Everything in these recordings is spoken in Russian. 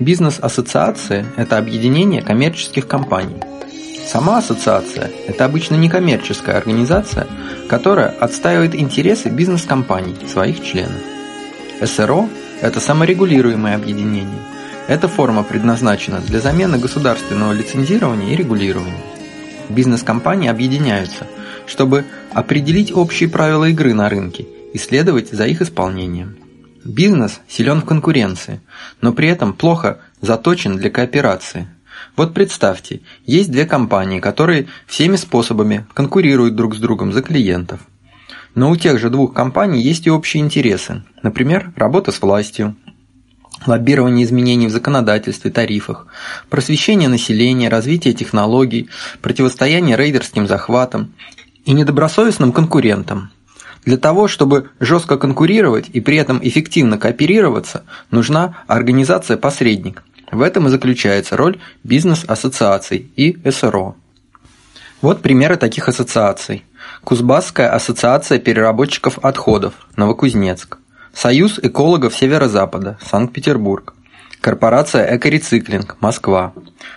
Бизнес-ассоциации – это объединение коммерческих компаний. Сама ассоциация – это обычно некоммерческая организация, которая отстаивает интересы бизнес-компаний, своих членов. СРО – это саморегулируемое объединение. Эта форма предназначена для замены государственного лицензирования и регулирования. Бизнес-компании объединяются, чтобы определить общие правила игры на рынке и следовать за их исполнением. Бизнес силен в конкуренции, но при этом плохо заточен для кооперации. Вот представьте, есть две компании, которые всеми способами конкурируют друг с другом за клиентов. Но у тех же двух компаний есть и общие интересы. Например, работа с властью, лоббирование изменений в законодательстве, тарифах, просвещение населения, развитие технологий, противостояние рейдерским захватам и недобросовестным конкурентам – для того, чтобы жестко конкурировать и при этом эффективно кооперироваться, нужна организация-посредник. В этом и заключается роль бизнес-ассоциаций и СРО. Вот примеры таких ассоциаций. Кузбасская ассоциация переработчиков отходов, Новокузнецк. Союз экологов Северо-Запада, Санкт-Петербург. Корпорация «Экорециклинг», Москва.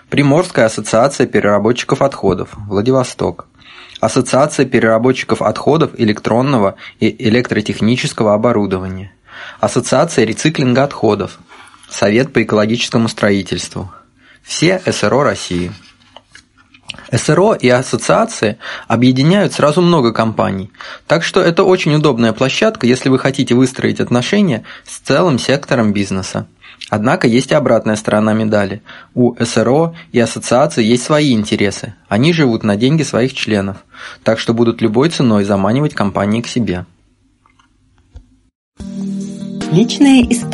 Приморская ассоциация переработчиков отходов, Владивосток. Ассоциация переработчиков отходов электронного и электротехнического оборудования, Ассоциация рециклинга отходов, Совет по экологическому строительству. Все СРО России. СРО и ассоциации объединяют сразу много компаний, так что это очень удобная площадка, если вы хотите выстроить отношения с целым сектором бизнеса. Однако есть и обратная сторона медали. У СРО и ассоциации есть свои интересы. Они живут на деньги своих членов, так что будут любой ценой заманивать компании к себе. Личная история.